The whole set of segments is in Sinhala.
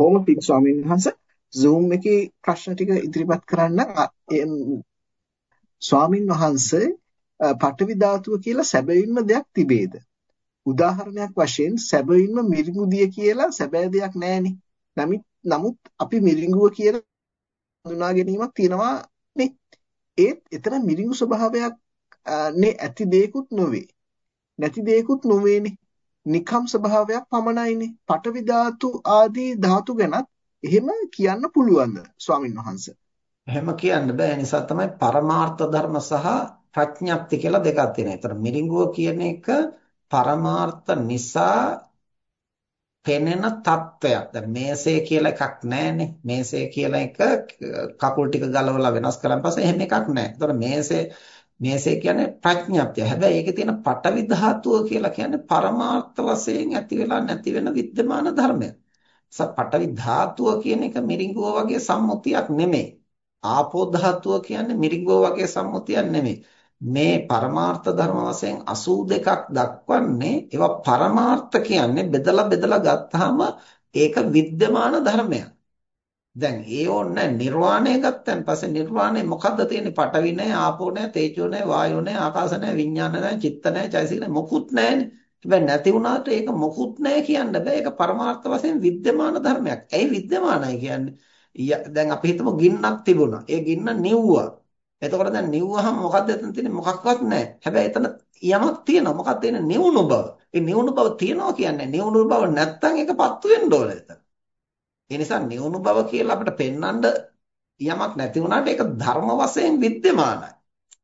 කොහොම පිට ස්වාමීන් වහන්සේ Zoom එකේ ප්‍රශ්න ටික ඉදිරිපත් කරන්න ස්වාමින් වහන්සේ පඨවි ධාතුව කියලා සැබවින්ම දෙයක් තිබේද? උදාහරණයක් වශයෙන් සැබවින්ම මිරිඟුදිය කියලා සැබෑ දෙයක් නැහෙනේ. නමුත් අපි මිරිඟුව කියලා හඳුනා ගැනීමක් තියෙනවා නේ. ඒත් එතන මිරිඟු ස්වභාවයක් නේ ඇති දෙයක්ුත් නොවේ. නැති දෙයක්ුත් නොවේනේ. නිකම් ස්වභාවයක් පමණයිනේ. පටවි ධාතු ආදී ධාතු ගැනත් එහෙම කියන්න පුළුවන්ද ස්වාමින් වහන්සේ? එහෙම කියන්න බෑ. නිසා තමයි පරමාර්ථ ධර්ම සහ ප්‍රඥප්ති කියලා දෙකක් තියෙනවා. ඒතර මිරිඟුව කියන එක පරමාර්ථ නිසා පෙනෙන தত্ত্বයක්. දැන් මේසේ කියලා එකක් නැහැනේ. මේසේ කියලා එක කකුල් ටික ගලවලා වෙනස් කරන් පස්සේ එහෙම එකක් නැහැ. ඒතර මේසේ මේසේ කියන්නේ ප්‍රඥප්තිය. හැබැයි ඒකේ තියෙන පටවි ධාතුව කියලා කියන්නේ පරමාර්ථ වශයෙන් ඇති වෙලා නැති වෙන विद्यमान ධර්මයක්. පටවි ධාතුව කියන එක මිරිඟුව වගේ සම්මුතියක් නෙමෙයි. ආපෝ ධාතුව කියන්නේ මිරිඟුව වගේ සම්මුතියක් නෙමෙයි. මේ පරමාර්ථ ධර්ම වශයෙන් 82ක් දක්වන්නේ ඒවා පරමාර්ථ කියන්නේ බෙදලා බෙදලා ගත්තාම ඒක विद्यमान ධර්මයක්. දැන් ඒ ඕනේ නිර්වාණය ගත්තන් පස්සේ නිර්වාණය මොකද්ද තියෙන්නේ? පඨවි නැහැ, ආපෝ නැහැ, තේජෝ නැහැ, වායෝ නැහැ, ආකාශ නැහැ, විඥාන නැහැ, චිත්ත නැහැ, චෛසික නැහැ, මොකුත් නැහැනේ. හැබැයි නැති වුණාට ඒක මොකුත් නැහැ කියන්න බෑ. ඒක පරමාර්ථ වශයෙන් විද්‍යමාන ධර්මයක්. ඇයි විද්‍යමානයි කියන්නේ? දැන් අපි හිතමු ගින්නක් තිබුණා. ඒ ගින්න නිව්වා. එතකොට දැන් නිව්වහම මොකද්ද එතන තියෙන්නේ? මොකක්වත් නැහැ. හැබැයි එතන යමක් තියෙනවා. මොකක්ද තියෙන්නේ? නිවුණු බව. ඒ නිවුණු බව තියනවා කියන්නේ නිවුණු බව නැත්තම් ඒක පත්තු වෙන්න ඕනේ එතන. ඒ නිසා නියුණු බව කියලා අපිට පෙන්වන්න යමක් නැති වුණාට ඒක ධර්ම වශයෙන් विद्यමානයි.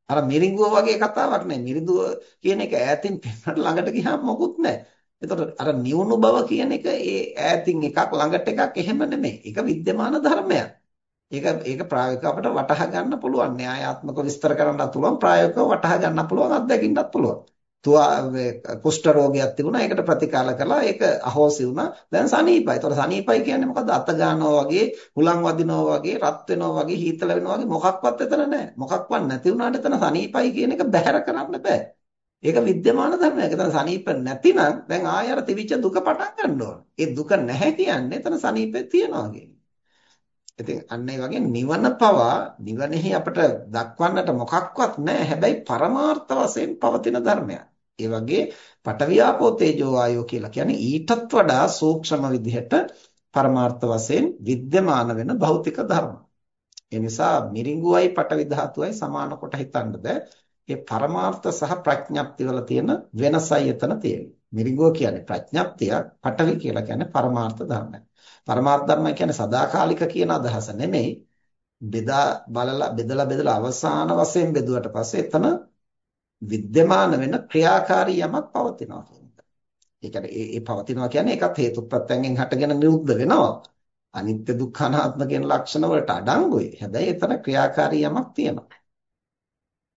අර මිරිඟුව වගේ කතාවක් නෑ. මිරිඳුව කියන එක ඈතින් පෙන්වන්න ළඟට ගියාම මොකුත් නෑ. එතකොට අර නියුණු බව කියන එක ඒ ඈතින් එකක් ළඟට එකක් එහෙම නෙමෙයි. ඒක विद्यමාන ධර්මයක්. ඒක ඒක ප්‍රායෝගිකව අපිට වටහා ගන්න පුළුවන්. න්‍යායාත්මකව විස්තර කරන්නත් පුළුවන්. ප්‍රායෝගිකව වටහා ගන්න පුළුවන්. අත්දකින්නත් පුළුවන්. තුවා කුෂ්ඨ රෝගයක් තිබුණා. ඒකට ප්‍රතිකාර කළා. ඒක අහෝසි වුණා. දැන් සනීපයි. ඒතකොට සනීපයි කියන්නේ මොකද්ද? අත ගන්නවා වගේ, හුලං වදිනවා වගේ, රත් වෙනවා වගේ, හීතල වෙනවා වගේ මොකක්වත් එතන නැහැ. මොකක්වත් නැති වුණාට එතන සනීපයි කියන එක බැහැර කරන්න බෑ. ඒක विद्यमान ධර්මයක්. එතන සනීප නැතිනම් දැන් ආය අර තිවිච්ච දුක පටන් ගන්න ඕන. ඒ දුක නැහැ කියන්නේ එතන සනීපේ තියනවා කියන්නේ. ඉතින් අන්න ඒ වගේ නිවන පවා නිවනෙහි අපිට දක්වන්නට මොකක්වත් නැහැ. හැබැයි පරමාර්ථ වශයෙන් පවතින ධර්මයක්. ඒ වගේ පටවියාපෝ තේජෝ වායෝ කියලා කියන්නේ ඊටත් වඩා සූක්ෂම විදිහට පරමාර්ථ වශයෙන් विद्यमान වෙන භෞතික ධර්ම. ඒ නිසා මිරිඟුවයි පටවි ධාතුවයි සමාන කොට හිතන්න බෑ. ඒ පරමාර්ථ සහ ප්‍රඥප්ති වල තියෙන වෙනසයි එතන තියෙන්නේ. මිරිඟුව කියන්නේ ප්‍රඥප්තිය, පටවි කියලා කියන්නේ පරමාර්ථ ධර්මයක්. පරමාර්ථ ධර්මය කියන්නේ සදාකාලික කියන අදහස නෙමෙයි. බෙදා බලලා බෙදලා බෙදලා අවසාන වශයෙන් බෙදුවට පස්සේ එතන විද්‍යමාන වෙන ක්‍රියාකාරී යමක් පවතිනවා කියන එක. ඒ කියන්නේ ඒ ඒ පවතිනවා කියන්නේ ඒකත් හේතුප්‍රත්‍යයෙන් හටගෙන නිරුද්ධ වෙනවා. අනිත්‍ය දුක්ඛ අනාත්ම කියන ලක්ෂණ වලට අඩංගුයි. හැබැයි එතන ක්‍රියාකාරී යමක් තියෙනවා.